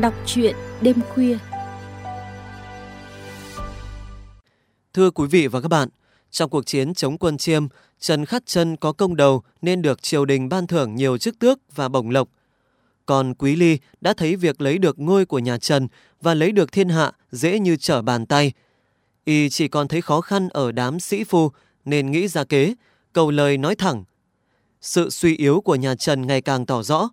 Đọc truyện đêm khuya. Thưa quý vị và các bạn, trong cuộc chiến chống quân chiêm, Trần Khát Chân có công đầu nên được triều đình ban thưởng nhiều chức tước và bổng lộc. Còn Quý Ly đã thấy việc lấy được ngôi của nhà Trần và lấy được thiên hạ dễ như trở bàn tay. Y chỉ còn thấy khó khăn ở đám sĩ phu nên nghĩ ra kế, cầu lời nói thẳng. Sự suy yếu của nhà Trần ngày càng tỏ rõ.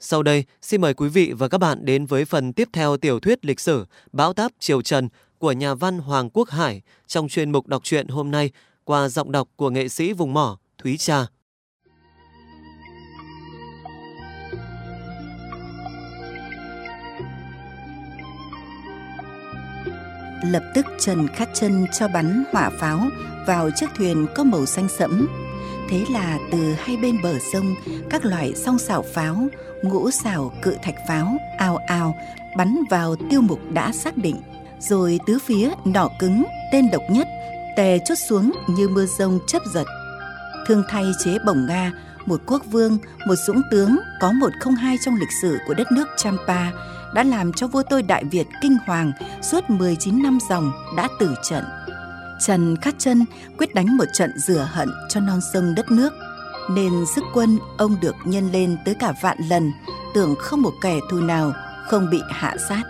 Sau đây, xin mời quý vị và các bạn đến với phần tiếp theo tiểu thuyết lịch sử Bão táp Triều Trần của nhà văn Hoàng Quốc Hải trong chuyên mục đọc truyện hôm nay qua giọng đọc của nghệ sĩ vùng mỏ Thúy Trà. Lập tức Trần Khát Chân cho bắn hỏa pháo vào chiếc thuyền có màu xanh sẫm. Thế là từ hai bên bờ sông, các loại song xảo pháo, ngũ xảo cự thạch pháo ào ào bắn vào tiêu mục đã xác định. Rồi tứ phía nỏ cứng, tên độc nhất, tè chốt xuống như mưa rông chấp giật. Thương thay chế bổng Nga, một quốc vương, một dũng tướng có một không hai trong lịch sử của đất nước Champa đã làm cho vua tôi Đại Việt kinh hoàng suốt 19 năm dòng đã tử trận. Trần Khát Chân quyết đánh một trận rửa hận cho non sông đất nước, nên sức quân ông được nhân lên tới cả vạn lần, tưởng không một kẻ thù nào không bị hạ sát.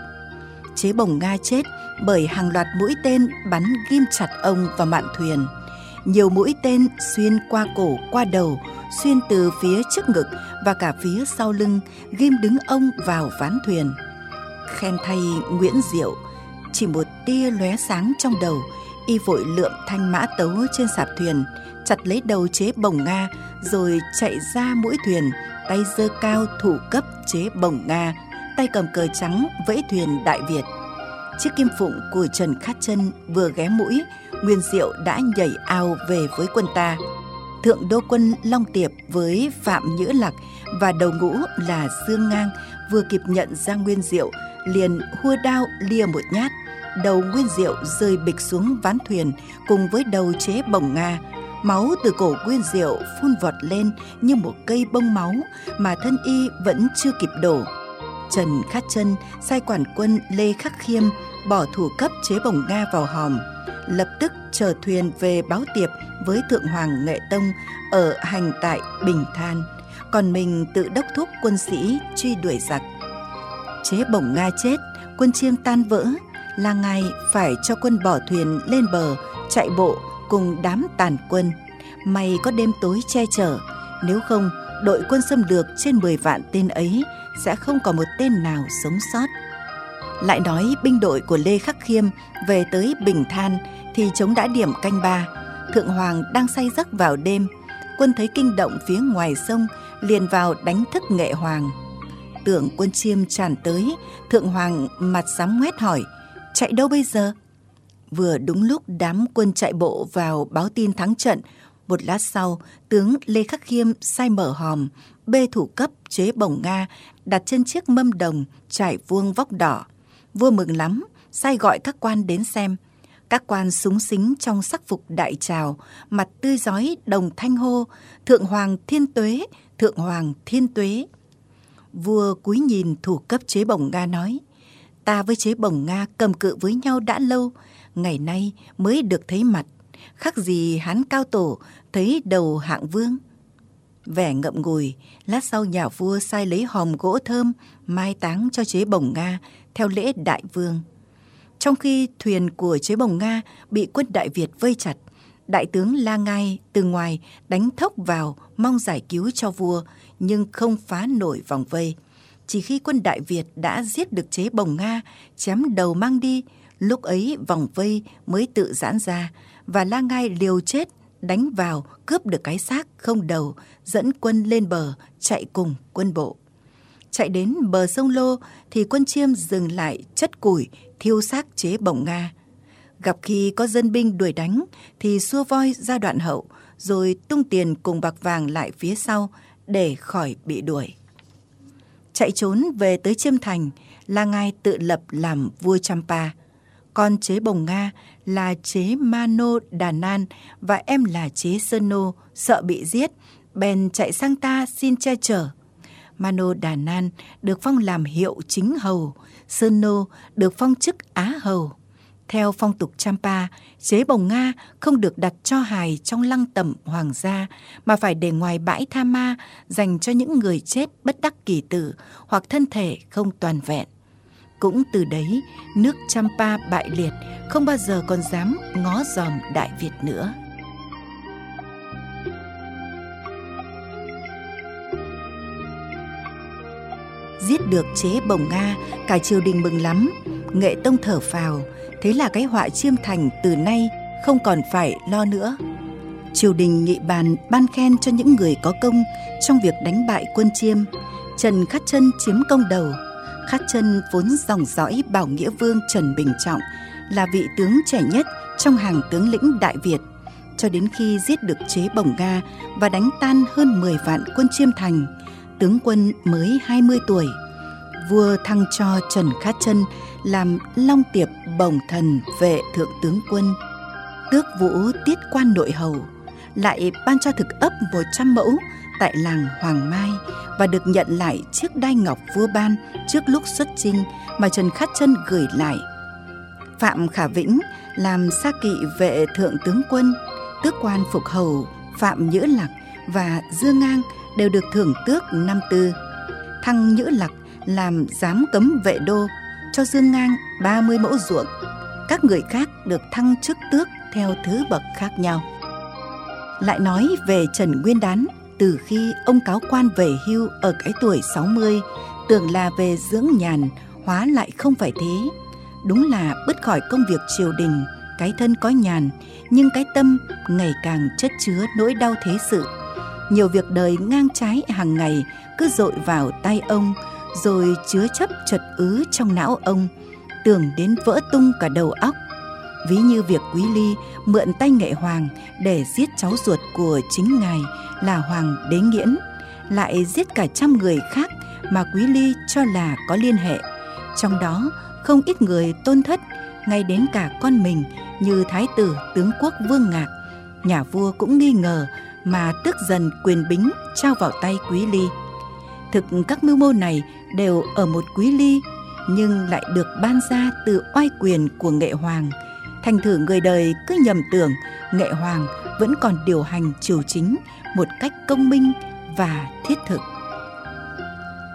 Chế bồng Nga chết bởi hàng loạt mũi tên bắn ghim chặt ông vào mạn thuyền. Nhiều mũi tên xuyên qua cổ, qua đầu, xuyên từ phía trước ngực và cả phía sau lưng, ghim đứng ông vào ván thuyền. Khen thay Nguyễn Diệu, chỉ một tia lóe sáng trong đầu, y vội lượm thanh mã tấu trên sạp thuyền, chặt lấy đầu chế bồng Nga, rồi chạy ra mũi thuyền, tay giơ cao thủ cấp chế bồng Nga, tay cầm cờ trắng vẫy thuyền Đại Việt. Chiếc kim phụng của Trần Khát Chân vừa ghé mũi, Nguyên Diệu đã nhảy ao về với quân ta. Thượng đô quân Long Tiệp với Phạm Nhữ Lạc và đầu ngũ là Dương Ngang vừa kịp nhận ra Nguyên Diệu liền hua đao lia một nhát đầu nguyên diệu rơi bịch xuống ván thuyền cùng với đầu chế bồng nga máu từ cổ quyên diệu phun vọt lên như một cây bông máu mà thân y vẫn chưa kịp đổ. Trần khát chân sai quản quân lê khắc khiêm bỏ thủ cấp chế bồng nga vào hòm lập tức chờ thuyền về báo tiệp với thượng hoàng nghệ tông ở hành tại bình than. Còn mình tự đốc thúc quân sĩ truy đuổi giặc. Chế bổng Nga chết, quân chiêm tan vỡ, là ngày phải cho quân bỏ thuyền lên bờ, chạy bộ cùng đám tàn quân. May có đêm tối che chở, nếu không đội quân xâm lược trên 10 vạn tên ấy sẽ không có một tên nào sống sót. Lại nói binh đội của Lê Khắc Khiêm về tới Bình Than thì chống đã điểm canh ba. Thượng Hoàng đang say giấc vào đêm, quân thấy kinh động phía ngoài sông liền vào đánh thức nghệ hoàng tưởng quân chiêm tràn tới, Thượng Hoàng mặt sám ngoét hỏi, chạy đâu bây giờ? Vừa đúng lúc đám quân chạy bộ vào báo tin thắng trận, một lát sau, tướng Lê Khắc Khiêm sai mở hòm, bê thủ cấp chế bổng Nga, đặt trên chiếc mâm đồng, trải vuông vóc đỏ. Vua mừng lắm, sai gọi các quan đến xem. Các quan súng xính trong sắc phục đại trào, mặt tươi giói đồng thanh hô, Thượng Hoàng Thiên Tuế, Thượng Hoàng Thiên Tuế vua cúi nhìn thủ cấp chế bổng Nga nói, ta với chế bổng Nga cầm cự với nhau đã lâu, ngày nay mới được thấy mặt, khác gì hán cao tổ thấy đầu hạng vương. Vẻ ngậm ngùi, lát sau nhà vua sai lấy hòm gỗ thơm mai táng cho chế bổng Nga theo lễ đại vương. Trong khi thuyền của chế bồng Nga bị quân Đại Việt vây chặt, đại tướng La Ngai từ ngoài đánh thốc vào mong giải cứu cho vua nhưng không phá nổi vòng vây. Chỉ khi quân Đại Việt đã giết được chế bồng Nga, chém đầu mang đi, lúc ấy vòng vây mới tự giãn ra và La Ngai liều chết, đánh vào, cướp được cái xác không đầu, dẫn quân lên bờ, chạy cùng quân bộ chạy đến bờ sông lô thì quân chiêm dừng lại, chất củi, thiêu xác chế bổng nga gặp khi có dân binh đuổi đánh thì xua voi ra đoạn hậu, rồi tung tiền cùng bạc vàng lại phía sau để khỏi bị đuổi. Chạy trốn về tới Chiêm Thành, la ngai tự lập làm vua Champa. Con chế Bồng Nga là chế Mano Đà Nan và em là chế Sơn Nô sợ bị giết, bèn chạy sang ta xin che chở. Mano Đà Nan được phong làm hiệu chính hầu, Sơn Nô được phong chức Á hầu. Theo phong tục Champa, chế bồng Nga không được đặt cho hài trong lăng tẩm hoàng gia mà phải để ngoài bãi tha ma dành cho những người chết bất đắc kỳ tử hoặc thân thể không toàn vẹn. Cũng từ đấy, nước Champa bại liệt, không bao giờ còn dám ngó dòm Đại Việt nữa. Giết được chế bồng Nga, cả triều đình mừng lắm, nghệ tông thở phào, thế là cái họa chiêm thành từ nay không còn phải lo nữa. Triều đình nghị bàn ban khen cho những người có công trong việc đánh bại quân chiêm. Trần Khát Chân chiếm công đầu. Khát Chân vốn dòng dõi Bảo Nghĩa Vương Trần Bình Trọng là vị tướng trẻ nhất trong hàng tướng lĩnh Đại Việt cho đến khi giết được chế bổng Ga và đánh tan hơn 10 vạn quân chiêm thành, tướng quân mới 20 tuổi. Vua thăng cho Trần Khát Chân làm long tiệp bổng thần vệ thượng tướng quân tước vũ tiết quan nội hầu lại ban cho thực ấp 100 mẫu tại làng Hoàng Mai và được nhận lại chiếc đai ngọc vua ban trước lúc xuất chinh mà Trần Khát Chân gửi lại. Phạm Khả Vĩnh làm sa kỵ vệ thượng tướng quân, tước quan phục hầu Phạm Nhữ Lạc và Dương Ngang đều được thưởng tước năm tư. Thăng Nhữ Lạc làm giám cấm vệ đô cho Dương Ngang 30 mẫu ruộng. Các người khác được thăng chức tước theo thứ bậc khác nhau. Lại nói về Trần Nguyên Đán, từ khi ông cáo quan về hưu ở cái tuổi 60, tưởng là về dưỡng nhàn, hóa lại không phải thế. Đúng là bứt khỏi công việc triều đình, cái thân có nhàn, nhưng cái tâm ngày càng chất chứa nỗi đau thế sự. Nhiều việc đời ngang trái hàng ngày cứ dội vào tay ông, rồi chứa chấp chật ứ trong não ông, tưởng đến vỡ tung cả đầu óc. Ví như việc Quý Ly mượn tay nghệ hoàng để giết cháu ruột của chính ngài là Hoàng Đế Nghiễn, lại giết cả trăm người khác mà Quý Ly cho là có liên hệ. Trong đó không ít người tôn thất, ngay đến cả con mình như Thái tử tướng quốc Vương Ngạc. Nhà vua cũng nghi ngờ mà tức dần quyền bính trao vào tay Quý Ly. Thực các mưu mô này đều ở một quý ly nhưng lại được ban ra từ oai quyền của nghệ hoàng. Thành thử người đời cứ nhầm tưởng nghệ hoàng vẫn còn điều hành triều chính một cách công minh và thiết thực.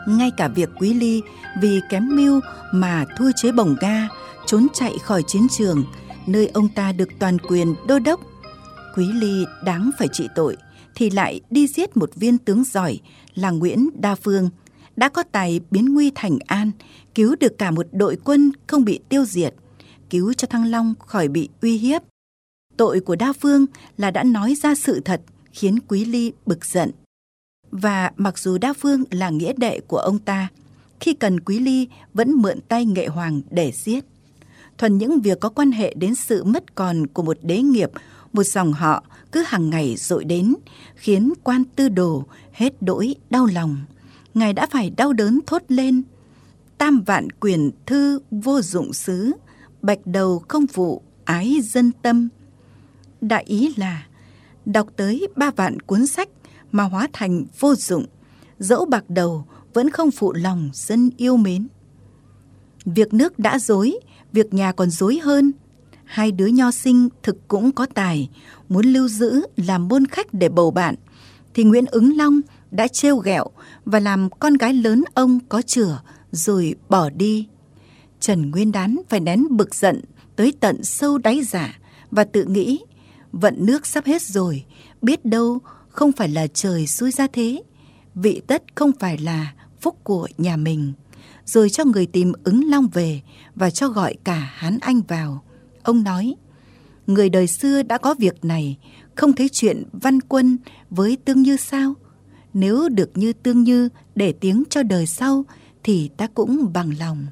Ngay cả việc Quý Ly vì kém mưu mà thua chế bổng ga, trốn chạy khỏi chiến trường, nơi ông ta được toàn quyền đô đốc. Quý Ly đáng phải trị tội, thì lại đi giết một viên tướng giỏi là Nguyễn Đa Phương, đã có tài biến nguy thành an, cứu được cả một đội quân không bị tiêu diệt, cứu cho Thăng Long khỏi bị uy hiếp. Tội của Đa Phương là đã nói ra sự thật khiến Quý Ly bực giận. Và mặc dù Đa Phương là nghĩa đệ của ông ta, khi cần Quý Ly vẫn mượn tay nghệ hoàng để giết. Thuần những việc có quan hệ đến sự mất còn của một đế nghiệp, một dòng họ cứ hàng ngày dội đến, khiến quan tư đồ hết đỗi đau lòng. Ngài đã phải đau đớn thốt lên. Tam vạn quyền thư vô dụng xứ, bạch đầu không vụ ái dân tâm. Đại ý là đọc tới ba vạn cuốn sách mà hóa thành vô dụng, dẫu bạc đầu vẫn không phụ lòng dân yêu mến. Việc nước đã dối, việc nhà còn dối hơn. Hai đứa nho sinh thực cũng có tài, muốn lưu giữ làm môn khách để bầu bạn, thì Nguyễn Ứng Long đã trêu ghẹo và làm con gái lớn ông có chửa rồi bỏ đi. Trần Nguyên Đán phải nén bực giận tới tận sâu đáy giả và tự nghĩ vận nước sắp hết rồi, biết đâu không phải là trời xui ra thế, vị tất không phải là phúc của nhà mình. Rồi cho người tìm ứng long về và cho gọi cả Hán Anh vào. Ông nói, người đời xưa đã có việc này, không thấy chuyện văn quân với tương như sao? Nếu được như tương như để tiếng cho đời sau thì ta cũng bằng lòng.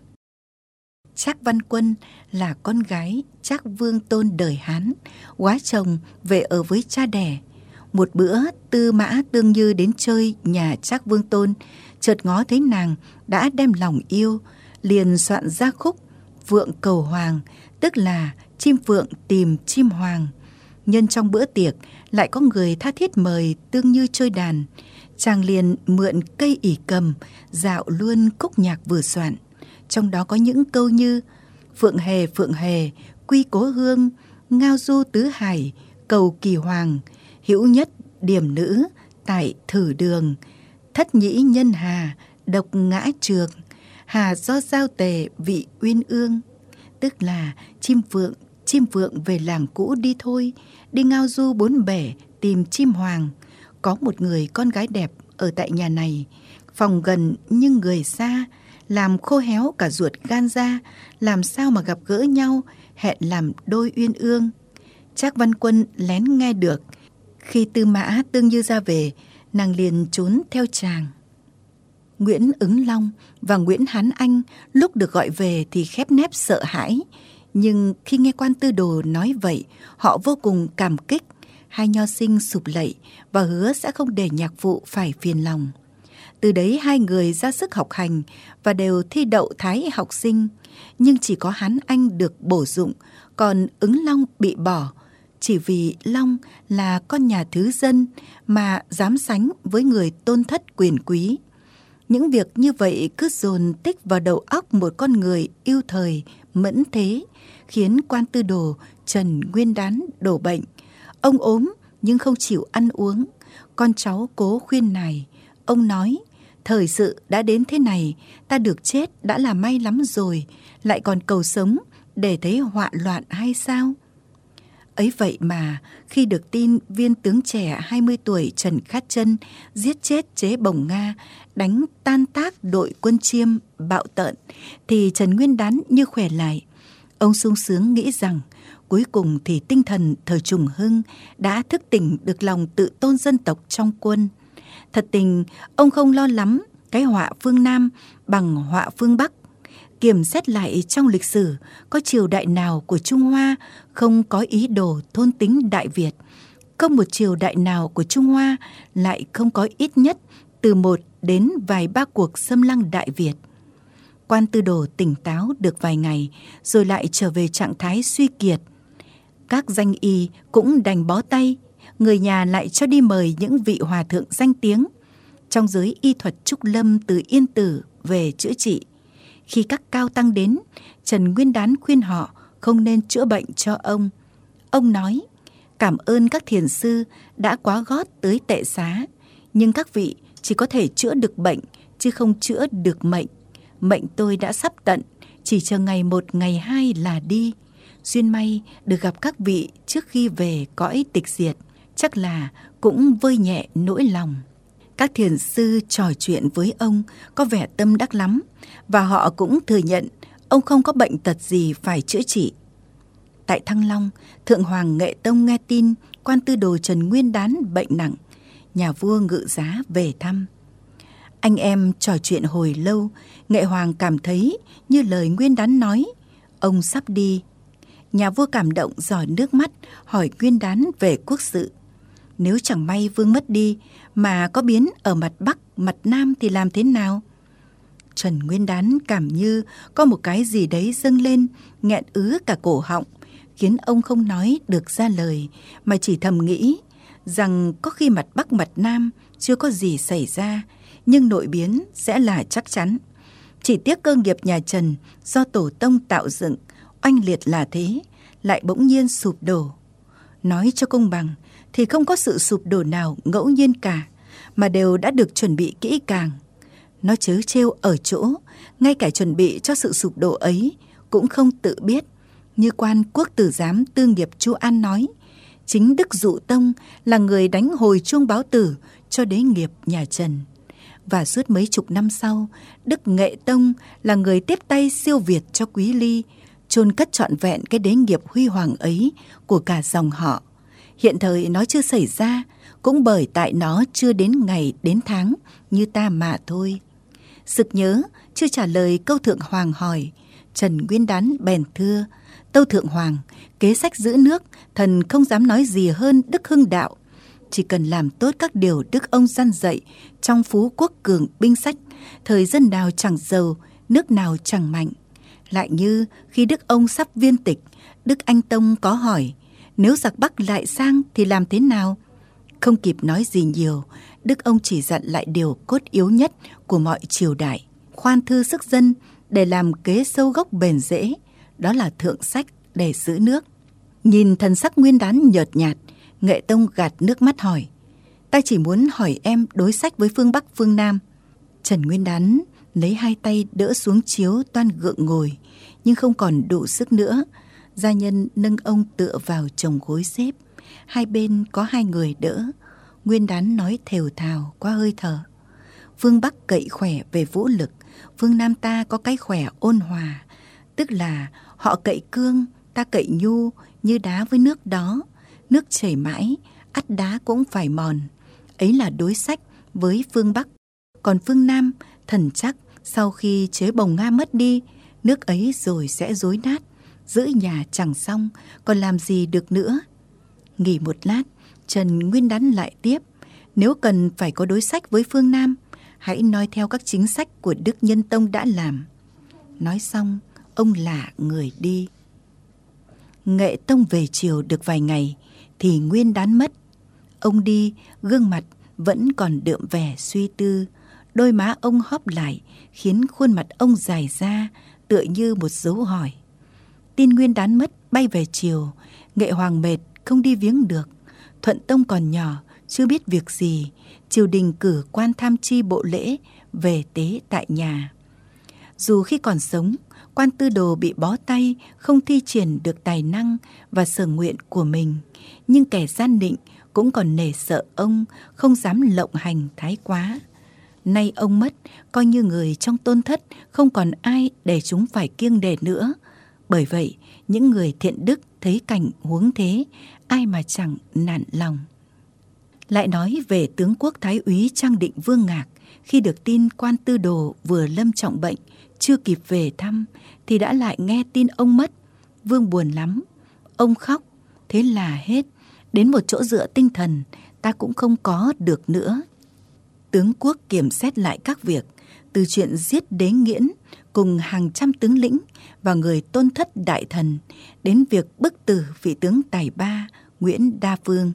Trác Văn Quân là con gái Trác Vương Tôn đời Hán, quá chồng về ở với cha đẻ. Một bữa Tư Mã Tương Như đến chơi nhà Trác Vương Tôn, chợt ngó thấy nàng đã đem lòng yêu, liền soạn ra khúc Vượng cầu hoàng, tức là chim phượng tìm chim hoàng. Nhân trong bữa tiệc lại có người tha thiết mời Tương Như chơi đàn, chàng liền mượn cây ỉ cầm, dạo luôn khúc nhạc vừa soạn. Trong đó có những câu như Phượng hề phượng hề, quy cố hương, ngao du tứ hải, cầu kỳ hoàng, hữu nhất điểm nữ, tại thử đường, thất nhĩ nhân hà, độc ngã trường, hà do giao tề vị uyên ương. Tức là chim phượng, chim phượng về làng cũ đi thôi, đi ngao du bốn bể tìm chim hoàng. Có một người con gái đẹp ở tại nhà này, phòng gần nhưng người xa, làm khô héo cả ruột gan ra, làm sao mà gặp gỡ nhau, hẹn làm đôi uyên ương. Trác Văn Quân lén nghe được, khi Tư Mã Tương Như ra về, nàng liền trốn theo chàng. Nguyễn Ứng Long và Nguyễn Hán Anh lúc được gọi về thì khép nép sợ hãi, nhưng khi nghe quan tư đồ nói vậy, họ vô cùng cảm kích. Hai nho sinh sụp lạy và hứa sẽ không để nhạc vụ phải phiền lòng. Từ đấy hai người ra sức học hành và đều thi đậu thái học sinh, nhưng chỉ có Hán Anh được bổ dụng, còn ứng Long bị bỏ, chỉ vì Long là con nhà thứ dân mà dám sánh với người tôn thất quyền quý. Những việc như vậy cứ dồn tích vào đầu óc một con người yêu thời, mẫn thế, khiến quan tư đồ Trần Nguyên Đán đổ bệnh. Ông ốm nhưng không chịu ăn uống. Con cháu cố khuyên này. Ông nói, thời sự đã đến thế này, ta được chết đã là may lắm rồi, lại còn cầu sống để thấy họa loạn hay sao? Ấy vậy mà, khi được tin viên tướng trẻ 20 tuổi Trần Khát Chân giết chết chế bồng Nga, đánh tan tác đội quân chiêm bạo tợn, thì Trần Nguyên Đán như khỏe lại. Ông sung sướng nghĩ rằng cuối cùng thì tinh thần thời trùng hưng đã thức tỉnh được lòng tự tôn dân tộc trong quân. Thật tình, ông không lo lắm cái họa phương Nam bằng họa phương Bắc kiểm xét lại trong lịch sử có triều đại nào của Trung Hoa không có ý đồ thôn tính Đại Việt. Không một triều đại nào của Trung Hoa lại không có ít nhất từ một đến vài ba cuộc xâm lăng Đại Việt. Quan tư đồ tỉnh táo được vài ngày rồi lại trở về trạng thái suy kiệt. Các danh y cũng đành bó tay, người nhà lại cho đi mời những vị hòa thượng danh tiếng trong giới y thuật trúc lâm từ Yên Tử về chữa trị. Khi các cao tăng đến, Trần Nguyên Đán khuyên họ không nên chữa bệnh cho ông. Ông nói, cảm ơn các thiền sư đã quá gót tới tệ xá, nhưng các vị chỉ có thể chữa được bệnh, chứ không chữa được mệnh. Mệnh tôi đã sắp tận, chỉ chờ ngày một ngày hai là đi. Duyên may được gặp các vị trước khi về cõi tịch diệt, chắc là cũng vơi nhẹ nỗi lòng. Các thiền sư trò chuyện với ông có vẻ tâm đắc lắm và họ cũng thừa nhận ông không có bệnh tật gì phải chữa trị. Tại Thăng Long, Thượng Hoàng Nghệ Tông nghe tin quan tư đồ Trần Nguyên Đán bệnh nặng, nhà vua ngự giá về thăm. Anh em trò chuyện hồi lâu, Nghệ Hoàng cảm thấy như lời Nguyên Đán nói, ông sắp đi. Nhà vua cảm động giỏi nước mắt hỏi Nguyên Đán về quốc sự. Nếu chẳng may vương mất đi mà có biến ở mặt Bắc, mặt Nam thì làm thế nào? Trần Nguyên Đán cảm như có một cái gì đấy dâng lên, nghẹn ứ cả cổ họng, khiến ông không nói được ra lời, mà chỉ thầm nghĩ rằng có khi mặt Bắc mặt Nam chưa có gì xảy ra, nhưng nội biến sẽ là chắc chắn. Chỉ tiếc cơ nghiệp nhà Trần do tổ tông tạo dựng, oanh liệt là thế, lại bỗng nhiên sụp đổ. Nói cho công bằng, thì không có sự sụp đổ nào ngẫu nhiên cả, mà đều đã được chuẩn bị kỹ càng. Nó chớ trêu ở chỗ, ngay cả chuẩn bị cho sự sụp đổ ấy cũng không tự biết. Như quan quốc tử giám tương nghiệp Chu An nói, chính Đức Dụ Tông là người đánh hồi chuông báo tử cho đế nghiệp nhà Trần. Và suốt mấy chục năm sau, Đức Nghệ Tông là người tiếp tay siêu việt cho Quý Ly, chôn cất trọn vẹn cái đế nghiệp huy hoàng ấy của cả dòng họ. Hiện thời nó chưa xảy ra, cũng bởi tại nó chưa đến ngày đến tháng như ta mà thôi. Sực nhớ, chưa trả lời câu thượng hoàng hỏi, Trần Nguyên Đán bèn thưa, Tâu Thượng Hoàng, kế sách giữ nước, thần không dám nói gì hơn Đức Hưng Đạo. Chỉ cần làm tốt các điều Đức ông gian dạy trong phú quốc cường binh sách, thời dân nào chẳng giàu, nước nào chẳng mạnh. Lại như khi Đức ông sắp viên tịch, Đức Anh Tông có hỏi, nếu giặc Bắc lại sang thì làm thế nào? Không kịp nói gì nhiều, Đức ông chỉ dặn lại điều cốt yếu nhất của mọi triều đại, khoan thư sức dân để làm kế sâu gốc bền rễ, đó là thượng sách để giữ nước. Nhìn thần sắc nguyên đán nhợt nhạt, Nghệ Tông gạt nước mắt hỏi, ta chỉ muốn hỏi em đối sách với phương Bắc phương Nam. Trần Nguyên đán lấy hai tay đỡ xuống chiếu toan gượng ngồi, nhưng không còn đủ sức nữa. Gia nhân nâng ông tựa vào chồng gối xếp, hai bên có hai người đỡ. Nguyên đán nói thều thào qua hơi thở. Phương Bắc cậy khỏe về vũ lực, phương Nam ta có cái khỏe ôn hòa, tức là họ cậy cương, ta cậy nhu như đá với nước đó, nước chảy mãi, ắt đá cũng phải mòn. Ấy là đối sách với phương Bắc. Còn phương Nam, thần chắc sau khi chế bồng Nga mất đi, nước ấy rồi sẽ rối nát, giữ nhà chẳng xong, còn làm gì được nữa. Nghỉ một lát, Trần Nguyên đắn lại tiếp, nếu cần phải có đối sách với phương Nam, hãy nói theo các chính sách của Đức Nhân Tông đã làm. Nói xong, ông lạ người đi. Nghệ Tông về chiều được vài ngày, thì Nguyên đán mất. Ông đi, gương mặt vẫn còn đượm vẻ suy tư, đôi má ông hóp lại, khiến khuôn mặt ông dài ra, tựa như một dấu hỏi. Tin Nguyên đán mất bay về chiều, Nghệ Hoàng mệt, không đi viếng được. Thuận Tông còn nhỏ, chưa biết việc gì, triều đình cử quan tham chi bộ lễ về tế tại nhà. Dù khi còn sống, quan tư đồ bị bó tay, không thi triển được tài năng và sở nguyện của mình, nhưng kẻ gian định cũng còn nể sợ ông, không dám lộng hành thái quá. Nay ông mất, coi như người trong tôn thất không còn ai để chúng phải kiêng đề nữa. Bởi vậy, những người thiện đức thấy cảnh huống thế, ai mà chẳng nản lòng. Lại nói về tướng quốc thái úy Trang Định Vương Ngạc, khi được tin quan tư đồ vừa lâm trọng bệnh, chưa kịp về thăm, thì đã lại nghe tin ông mất. Vương buồn lắm, ông khóc, thế là hết. Đến một chỗ dựa tinh thần, ta cũng không có được nữa. Tướng quốc kiểm xét lại các việc, từ chuyện giết đế nghiễn cùng hàng trăm tướng lĩnh và người tôn thất đại thần, đến việc bức tử vị tướng tài ba Nguyễn Đa Phương.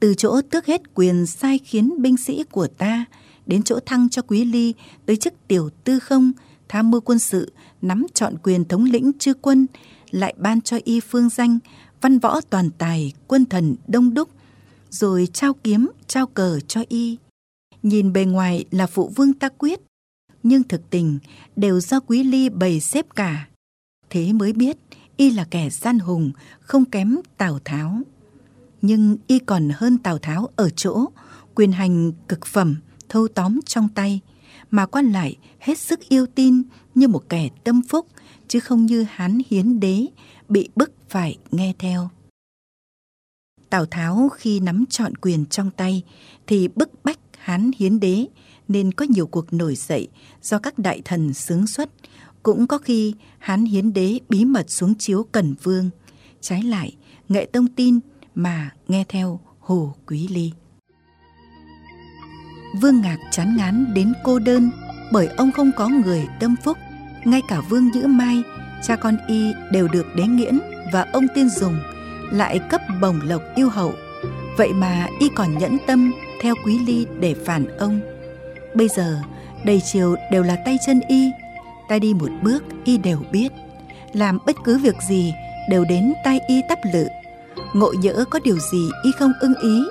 Từ chỗ tước hết quyền sai khiến binh sĩ của ta, đến chỗ thăng cho Quý Ly tới chức tiểu tư không, tham mưu quân sự, nắm chọn quyền thống lĩnh chư quân, lại ban cho y phương danh, văn võ toàn tài, quân thần đông đúc, rồi trao kiếm, trao cờ cho y. Nhìn bề ngoài là phụ vương ta quyết, nhưng thực tình đều do Quý Ly bày xếp cả. Thế mới biết y là kẻ gian hùng, không kém Tào Tháo. Nhưng y còn hơn Tào Tháo ở chỗ, quyền hành cực phẩm, thâu tóm trong tay, mà quan lại hết sức yêu tin như một kẻ tâm phúc, chứ không như hán hiến đế, bị bức phải nghe theo. Tào Tháo khi nắm trọn quyền trong tay thì bức bách Hán hiến đế nên có nhiều cuộc nổi dậy do các đại thần sướng xuất. Cũng có khi Hán hiến đế bí mật xuống chiếu Cẩn Vương. Trái lại, nghệ tông tin mà nghe theo Hồ Quý Ly. Vương Ngạc chán ngán đến cô đơn bởi ông không có người tâm phúc. Ngay cả Vương Nhữ Mai, cha con y đều được đế nghiễn và ông tiên dùng lại cấp bồng lộc yêu hậu. Vậy mà y còn nhẫn tâm theo quý ly để phản ông. Bây giờ, đầy chiều đều là tay chân y. Ta đi một bước y đều biết. Làm bất cứ việc gì đều đến tay y tắp lự. Ngộ nhỡ có điều gì y không ưng ý,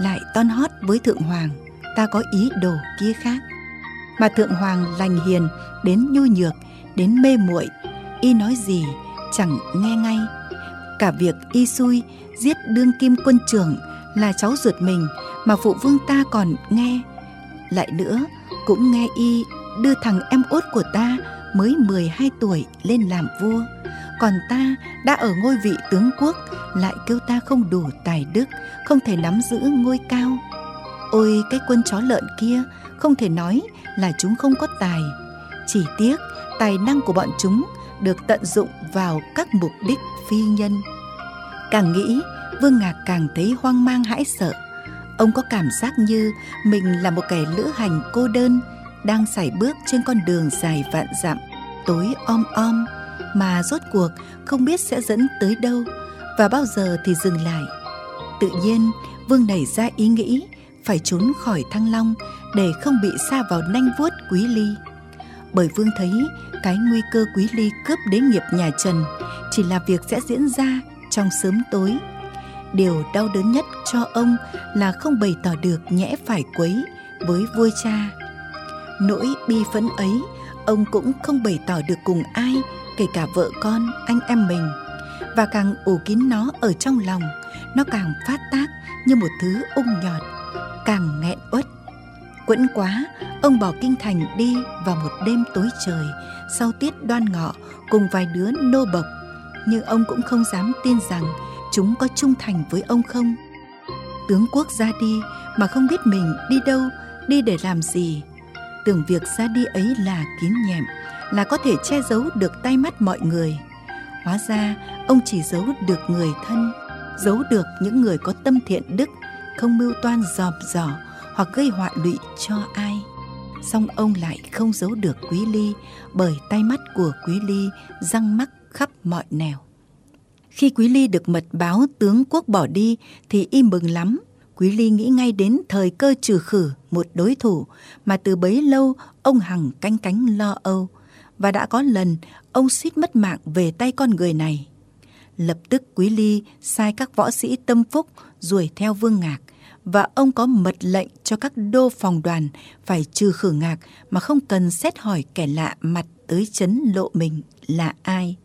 lại ton hót với Thượng Hoàng, ta có ý đồ kia khác. Mà Thượng Hoàng lành hiền, đến nhu nhược, đến mê muội y nói gì chẳng nghe ngay. Cả việc y xui giết đương kim quân trưởng là cháu ruột mình mà phụ vương ta còn nghe. Lại nữa, cũng nghe y đưa thằng em út của ta mới 12 tuổi lên làm vua. Còn ta đã ở ngôi vị tướng quốc lại kêu ta không đủ tài đức, không thể nắm giữ ngôi cao. Ôi cái quân chó lợn kia không thể nói là chúng không có tài. Chỉ tiếc tài năng của bọn chúng được tận dụng vào các mục đích phi nhân. Càng nghĩ, Vương Ngạc càng thấy hoang mang hãi sợ. Ông có cảm giác như mình là một kẻ lữ hành cô đơn đang sải bước trên con đường dài vạn dặm, tối om om mà rốt cuộc không biết sẽ dẫn tới đâu và bao giờ thì dừng lại. Tự nhiên, Vương nảy ra ý nghĩ phải trốn khỏi Thăng Long để không bị xa vào nanh vuốt Quý Ly. Bởi Vương thấy cái nguy cơ Quý Ly cướp đế nghiệp nhà Trần chỉ là việc sẽ diễn ra trong sớm tối. Điều đau đớn nhất cho ông là không bày tỏ được nhẽ phải quấy với vua cha. Nỗi bi phẫn ấy, ông cũng không bày tỏ được cùng ai, kể cả vợ con, anh em mình. Và càng ủ kín nó ở trong lòng, nó càng phát tác như một thứ ung nhọt, càng nghẹn uất. Quẫn quá, ông bỏ kinh thành đi vào một đêm tối trời sau tiết đoan ngọ cùng vài đứa nô bộc. Nhưng ông cũng không dám tin rằng chúng có trung thành với ông không. Tướng quốc ra đi mà không biết mình đi đâu, đi để làm gì. Tưởng việc ra đi ấy là kín nhẹm, là có thể che giấu được tay mắt mọi người. Hóa ra ông chỉ giấu được người thân, giấu được những người có tâm thiện đức, không mưu toan dòm dò hoặc gây họa lụy cho ai. Song ông lại không giấu được Quý Ly bởi tay mắt của Quý Ly răng mắc khắp mọi nẻo. Khi Quý Ly được mật báo tướng quốc bỏ đi thì y mừng lắm. Quý Ly nghĩ ngay đến thời cơ trừ khử một đối thủ mà từ bấy lâu ông Hằng canh cánh lo âu. Và đã có lần ông suýt mất mạng về tay con người này. Lập tức Quý Ly sai các võ sĩ tâm phúc đuổi theo Vương Ngạc và ông có mật lệnh cho các đô phòng đoàn phải trừ khử ngạc mà không cần xét hỏi kẻ lạ mặt tới chấn lộ mình là ai.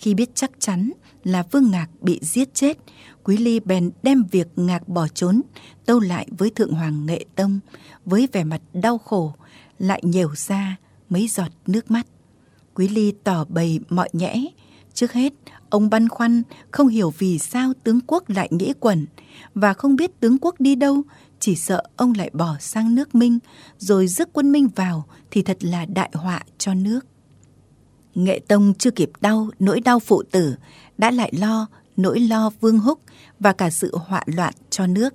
Khi biết chắc chắn là Vương Ngạc bị giết chết, Quý Ly bèn đem việc Ngạc bỏ trốn tâu lại với Thượng Hoàng Nghệ Tông với vẻ mặt đau khổ, lại nhều ra mấy giọt nước mắt. Quý Ly tỏ bày mọi nhẽ. Trước hết, ông băn khoăn không hiểu vì sao tướng quốc lại nghĩ quẩn và không biết tướng quốc đi đâu, chỉ sợ ông lại bỏ sang nước Minh rồi rước quân Minh vào thì thật là đại họa cho nước. Nghệ Tông chưa kịp đau nỗi đau phụ tử, đã lại lo nỗi lo Vương Húc và cả sự họa loạn cho nước.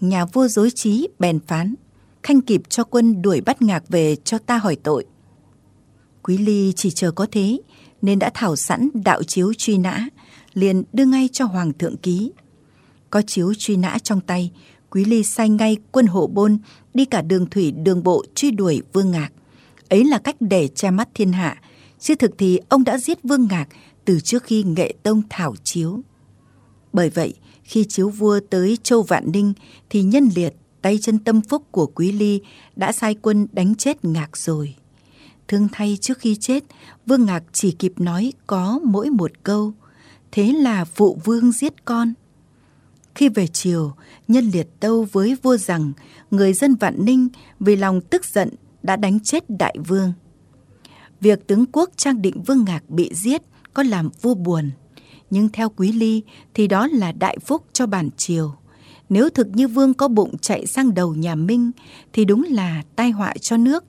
Nhà vua dối trí bèn phán, khanh kịp cho quân đuổi bắt ngạc về cho ta hỏi tội. Quý Ly chỉ chờ có thế, nên đã thảo sẵn đạo chiếu truy nã, liền đưa ngay cho Hoàng thượng ký. Có chiếu truy nã trong tay, Quý Ly sai ngay quân hộ bôn đi cả đường thủy đường bộ truy đuổi Vương Ngạc. Ấy là cách để che mắt thiên hạ, chứ thực thì ông đã giết Vương Ngạc từ trước khi nghệ tông thảo chiếu. Bởi vậy, khi chiếu vua tới Châu Vạn Ninh thì nhân liệt tay chân tâm phúc của Quý Ly đã sai quân đánh chết Ngạc rồi. Thương thay trước khi chết, Vương Ngạc chỉ kịp nói có mỗi một câu, thế là phụ vương giết con. Khi về chiều, nhân liệt tâu với vua rằng người dân Vạn Ninh vì lòng tức giận đã đánh chết đại vương. Việc tướng quốc trang định Vương Ngạc bị giết có làm vua buồn, nhưng theo Quý Ly thì đó là đại phúc cho bản triều. Nếu thực như vương có bụng chạy sang đầu nhà Minh thì đúng là tai họa cho nước.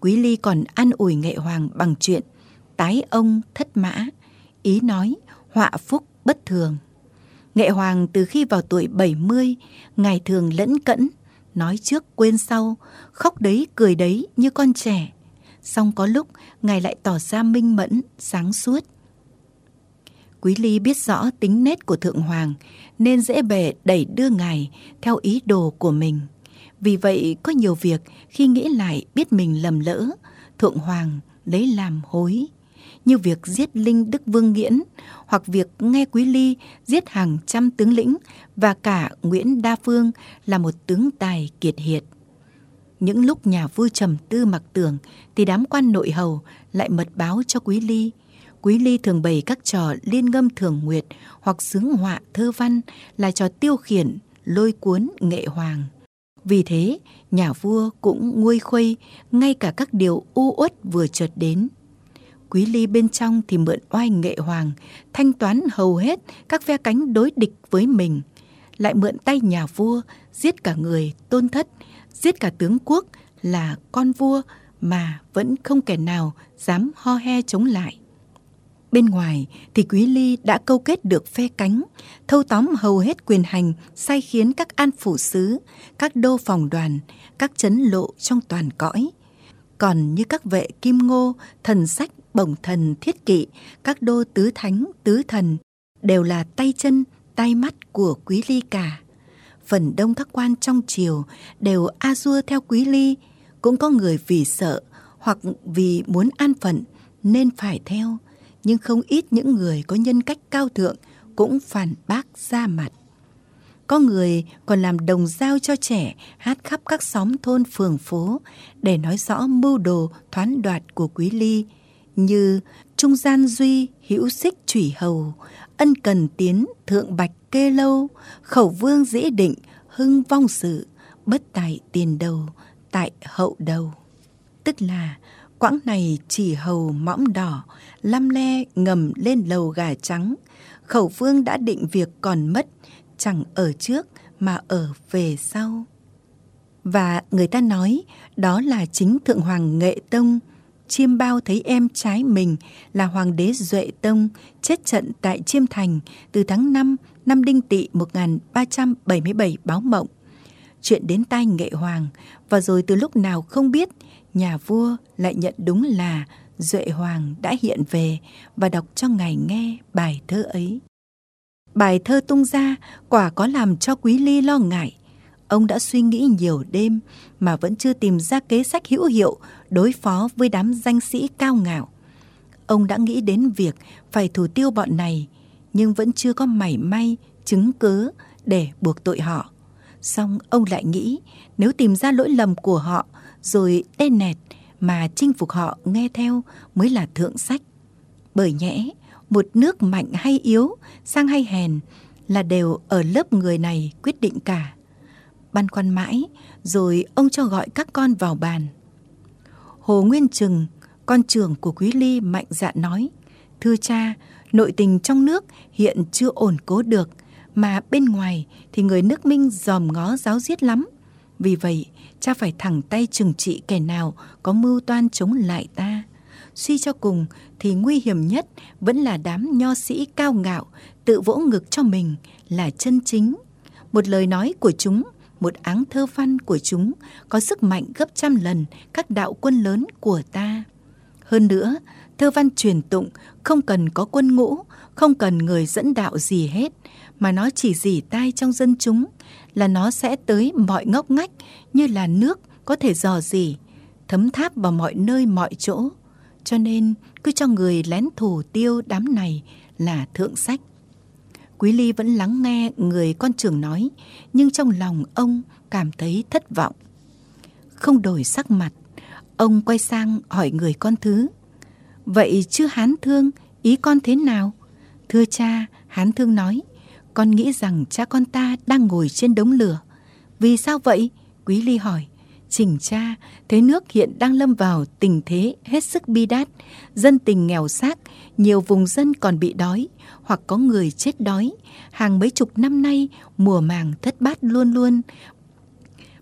Quý Ly còn an ủi nghệ hoàng bằng chuyện tái ông thất mã, ý nói họa phúc bất thường. Nghệ hoàng từ khi vào tuổi 70, ngày thường lẫn cẫn, nói trước quên sau, khóc đấy cười đấy như con trẻ. Xong có lúc ngài lại tỏ ra minh mẫn, sáng suốt. Quý Ly biết rõ tính nết của Thượng Hoàng nên dễ bề đẩy đưa ngài theo ý đồ của mình. Vì vậy có nhiều việc khi nghĩ lại biết mình lầm lỡ, Thượng Hoàng lấy làm hối. Như việc giết Linh Đức Vương Nghiễn hoặc việc nghe Quý Ly giết hàng trăm tướng lĩnh và cả Nguyễn Đa Phương là một tướng tài kiệt hiệt. Những lúc nhà vua trầm tư mặc tưởng thì đám quan nội hầu lại mật báo cho Quý Ly. Quý Ly thường bày các trò liên ngâm thường nguyệt hoặc sướng họa thơ văn là trò tiêu khiển, lôi cuốn nghệ hoàng. Vì thế, nhà vua cũng nguôi khuây ngay cả các điều u uất vừa chợt đến. Quý Ly bên trong thì mượn oai nghệ hoàng, thanh toán hầu hết các phe cánh đối địch với mình. Lại mượn tay nhà vua, giết cả người tôn thất, giết cả tướng quốc là con vua mà vẫn không kẻ nào dám ho he chống lại. Bên ngoài thì Quý Ly đã câu kết được phe cánh, thâu tóm hầu hết quyền hành, sai khiến các an phủ sứ, các đô phòng đoàn, các chấn lộ trong toàn cõi. Còn như các vệ kim ngô, thần sách, bổng thần, thiết kỵ, các đô tứ thánh, tứ thần, đều là tay chân, tay mắt của Quý Ly cả phần đông các quan trong triều đều a dua theo quý ly, cũng có người vì sợ hoặc vì muốn an phận nên phải theo, nhưng không ít những người có nhân cách cao thượng cũng phản bác ra mặt. Có người còn làm đồng giao cho trẻ hát khắp các xóm thôn phường phố để nói rõ mưu đồ thoán đoạt của Quý Ly như Trung gian duy hữu xích chủy hầu, ân cần tiến thượng bạch kê lâu, khẩu vương dĩ định hưng vong sự, bất tại tiền đầu, tại hậu đầu. Tức là quãng này chỉ hầu mõm đỏ, lăm le ngầm lên lầu gà trắng, khẩu vương đã định việc còn mất, chẳng ở trước mà ở về sau. Và người ta nói đó là chính Thượng Hoàng Nghệ Tông, Chiêm Bao thấy em trái mình là Hoàng đế Duệ Tông, chết trận tại Chiêm Thành từ tháng 5 năm Đinh Tỵ 1377 báo mộng. Chuyện đến tai Nghệ Hoàng, và rồi từ lúc nào không biết, nhà vua lại nhận đúng là Duệ Hoàng đã hiện về và đọc cho ngài nghe bài thơ ấy. Bài thơ tung ra quả có làm cho Quý Ly lo ngại. Ông đã suy nghĩ nhiều đêm mà vẫn chưa tìm ra kế sách hữu hiệu đối phó với đám danh sĩ cao ngạo. Ông đã nghĩ đến việc phải thủ tiêu bọn này, nhưng vẫn chưa có mảy may chứng cứ để buộc tội họ. Xong ông lại nghĩ nếu tìm ra lỗi lầm của họ rồi đen nẹt mà chinh phục họ nghe theo mới là thượng sách. Bởi nhẽ, một nước mạnh hay yếu, sang hay hèn là đều ở lớp người này quyết định cả. Băn khoăn mãi, rồi ông cho gọi các con vào bàn. Hồ Nguyên Trừng, con trưởng của Quý Ly mạnh dạn nói, Thưa cha, nội tình trong nước hiện chưa ổn cố được, mà bên ngoài thì người nước Minh dòm ngó giáo giết lắm. Vì vậy, cha phải thẳng tay trừng trị kẻ nào có mưu toan chống lại ta. Suy cho cùng thì nguy hiểm nhất vẫn là đám nho sĩ cao ngạo tự vỗ ngực cho mình là chân chính. Một lời nói của chúng, một áng thơ văn của chúng có sức mạnh gấp trăm lần các đạo quân lớn của ta. Hơn nữa, thơ văn truyền tụng không cần có quân ngũ, không cần người dẫn đạo gì hết, mà nó chỉ dỉ tai trong dân chúng là nó sẽ tới mọi ngóc ngách như là nước có thể dò dỉ, thấm tháp vào mọi nơi mọi chỗ. Cho nên cứ cho người lén thủ tiêu đám này là thượng sách. Quý Ly vẫn lắng nghe người con trưởng nói, nhưng trong lòng ông cảm thấy thất vọng. Không đổi sắc mặt, ông quay sang hỏi người con thứ. Vậy chứ Hán Thương, ý con thế nào? Thưa cha, Hán Thương nói, con nghĩ rằng cha con ta đang ngồi trên đống lửa. Vì sao vậy? Quý Ly hỏi. Chỉnh cha, thế nước hiện đang lâm vào tình thế hết sức bi đát, dân tình nghèo xác, nhiều vùng dân còn bị đói, hoặc có người chết đói. Hàng mấy chục năm nay, mùa màng thất bát luôn luôn,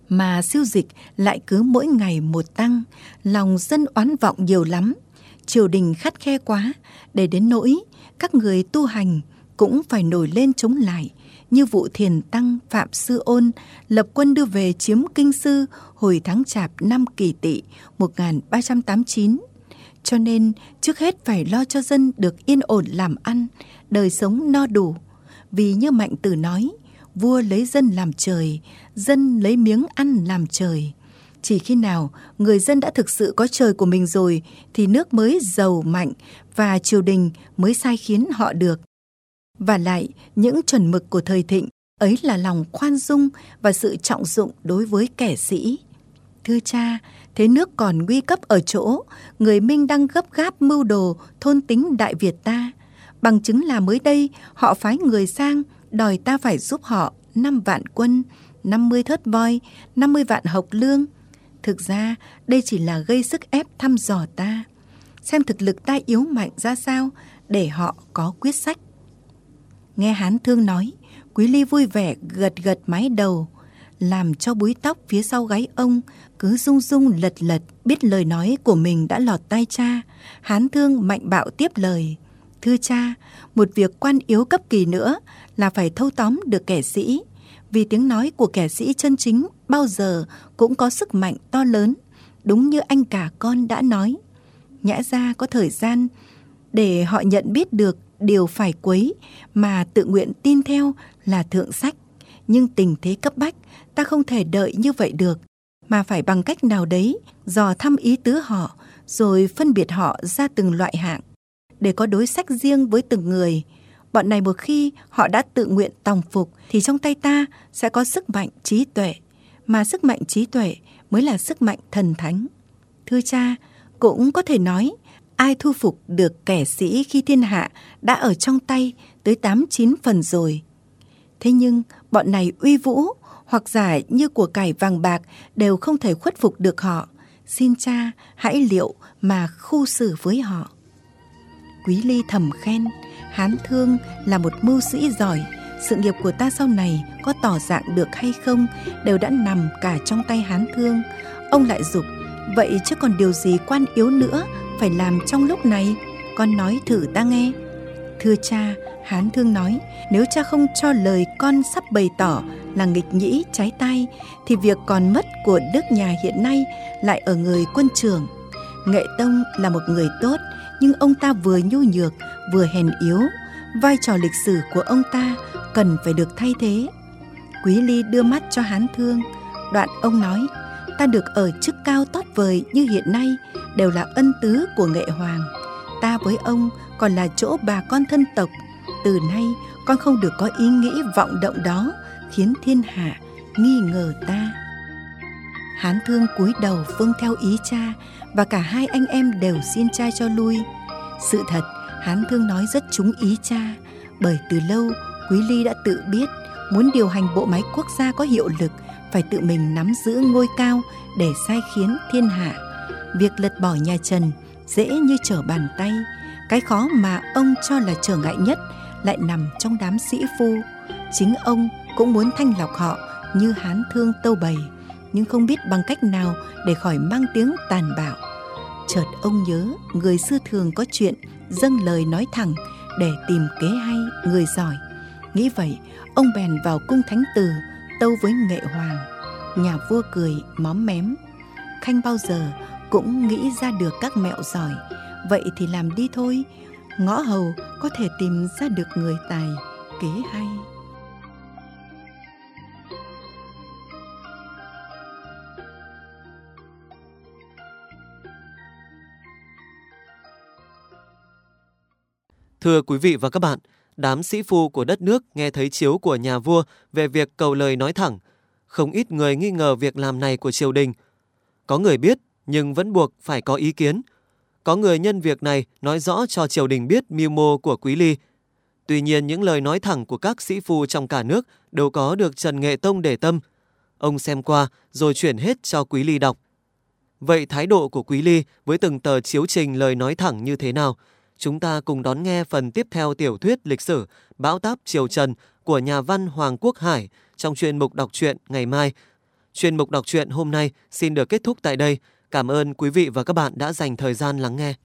mà siêu dịch lại cứ mỗi ngày một tăng, lòng dân oán vọng nhiều lắm. Triều đình khắt khe quá, để đến nỗi các người tu hành cũng phải nổi lên chống lại, như vụ thiền tăng Phạm Sư Ôn lập quân đưa về chiếm kinh sư hồi tháng chạp năm kỷ tỵ 1389. Cho nên trước hết phải lo cho dân được yên ổn làm ăn, đời sống no đủ. Vì như Mạnh Tử nói, vua lấy dân làm trời, dân lấy miếng ăn làm trời. Chỉ khi nào người dân đã thực sự có trời của mình rồi thì nước mới giàu mạnh và triều đình mới sai khiến họ được. Và lại, những chuẩn mực của thời thịnh ấy là lòng khoan dung và sự trọng dụng đối với kẻ sĩ. Thưa cha, thế nước còn nguy cấp ở chỗ, người Minh đang gấp gáp mưu đồ thôn tính Đại Việt ta. Bằng chứng là mới đây, họ phái người sang đòi ta phải giúp họ 5 vạn quân, 50 thớt voi, 50 vạn hộc lương. Thực ra, đây chỉ là gây sức ép thăm dò ta. Xem thực lực ta yếu mạnh ra sao để họ có quyết sách. Nghe Hán Thương nói, Quý Ly vui vẻ gật gật mái đầu, làm cho búi tóc phía sau gáy ông cứ rung rung lật lật biết lời nói của mình đã lọt tai cha. Hán Thương mạnh bạo tiếp lời. Thưa cha, một việc quan yếu cấp kỳ nữa là phải thâu tóm được kẻ sĩ. Vì tiếng nói của kẻ sĩ chân chính bao giờ cũng có sức mạnh to lớn, đúng như anh cả con đã nói. Nhã ra có thời gian để họ nhận biết được điều phải quấy mà tự nguyện tin theo là thượng sách. Nhưng tình thế cấp bách, ta không thể đợi như vậy được, mà phải bằng cách nào đấy dò thăm ý tứ họ, rồi phân biệt họ ra từng loại hạng, để có đối sách riêng với từng người. Bọn này một khi họ đã tự nguyện tòng phục thì trong tay ta sẽ có sức mạnh trí tuệ, mà sức mạnh trí tuệ mới là sức mạnh thần thánh. Thưa cha, cũng có thể nói ai thu phục được kẻ sĩ khi thiên hạ đã ở trong tay tới tám chín phần rồi. Thế nhưng bọn này uy vũ hoặc giả như của cải vàng bạc đều không thể khuất phục được họ. Xin cha hãy liệu mà khu xử với họ. Quý Ly thầm khen, Hán Thương là một mưu sĩ giỏi, sự nghiệp của ta sau này có tỏ dạng được hay không đều đã nằm cả trong tay Hán Thương. Ông lại dục, vậy chứ còn điều gì quan yếu nữa phải làm trong lúc này? Con nói thử ta nghe. Thưa cha, Hán Thương nói, nếu cha không cho lời con sắp bày tỏ là nghịch nhĩ trái tay, thì việc còn mất của Đức nhà hiện nay lại ở người quân trưởng. Nghệ Tông là một người tốt, nhưng ông ta vừa nhu nhược, vừa hèn yếu. Vai trò lịch sử của ông ta cần phải được thay thế. Quý Ly đưa mắt cho Hán Thương. Đoạn ông nói, ta được ở chức cao tót vời như hiện nay đều là ân tứ của nghệ hoàng. Ta với ông còn là chỗ bà con thân tộc. Từ nay con không được có ý nghĩ vọng động đó khiến thiên hạ nghi ngờ ta. Hán thương cúi đầu vâng theo ý cha và cả hai anh em đều xin cha cho lui. Sự thật, Hán thương nói rất trúng ý cha, bởi từ lâu Quý Ly đã tự biết muốn điều hành bộ máy quốc gia có hiệu lực phải tự mình nắm giữ ngôi cao để sai khiến thiên hạ. Việc lật bỏ nhà Trần dễ như trở bàn tay, cái khó mà ông cho là trở ngại nhất lại nằm trong đám sĩ phu. Chính ông cũng muốn thanh lọc họ như hán thương tâu bầy, nhưng không biết bằng cách nào để khỏi mang tiếng tàn bạo. Chợt ông nhớ người xưa thường có chuyện dâng lời nói thẳng để tìm kế hay người giỏi. Nghĩ vậy, ông bèn vào cung thánh từ tâu với nghệ hoàng. Nhà vua cười móm mém. Khanh bao giờ cũng nghĩ ra được các mẹo giỏi. Vậy thì làm đi thôi, ngõ hầu có thể tìm ra được người tài kế hay. Thưa quý vị và các bạn, đám sĩ phu của đất nước nghe thấy chiếu của nhà vua về việc cầu lời nói thẳng. Không ít người nghi ngờ việc làm này của triều đình. Có người biết, nhưng vẫn buộc phải có ý kiến. Có người nhân việc này nói rõ cho triều đình biết mưu mô của Quý Ly. Tuy nhiên những lời nói thẳng của các sĩ phu trong cả nước đều có được Trần Nghệ Tông để tâm. Ông xem qua rồi chuyển hết cho Quý Ly đọc. Vậy thái độ của Quý Ly với từng tờ chiếu trình lời nói thẳng như thế nào? Chúng ta cùng đón nghe phần tiếp theo tiểu thuyết lịch sử Bão táp Triều Trần của nhà văn Hoàng Quốc Hải trong chuyên mục đọc truyện ngày mai. Chuyên mục đọc truyện hôm nay xin được kết thúc tại đây. Cảm ơn quý vị và các bạn đã dành thời gian lắng nghe.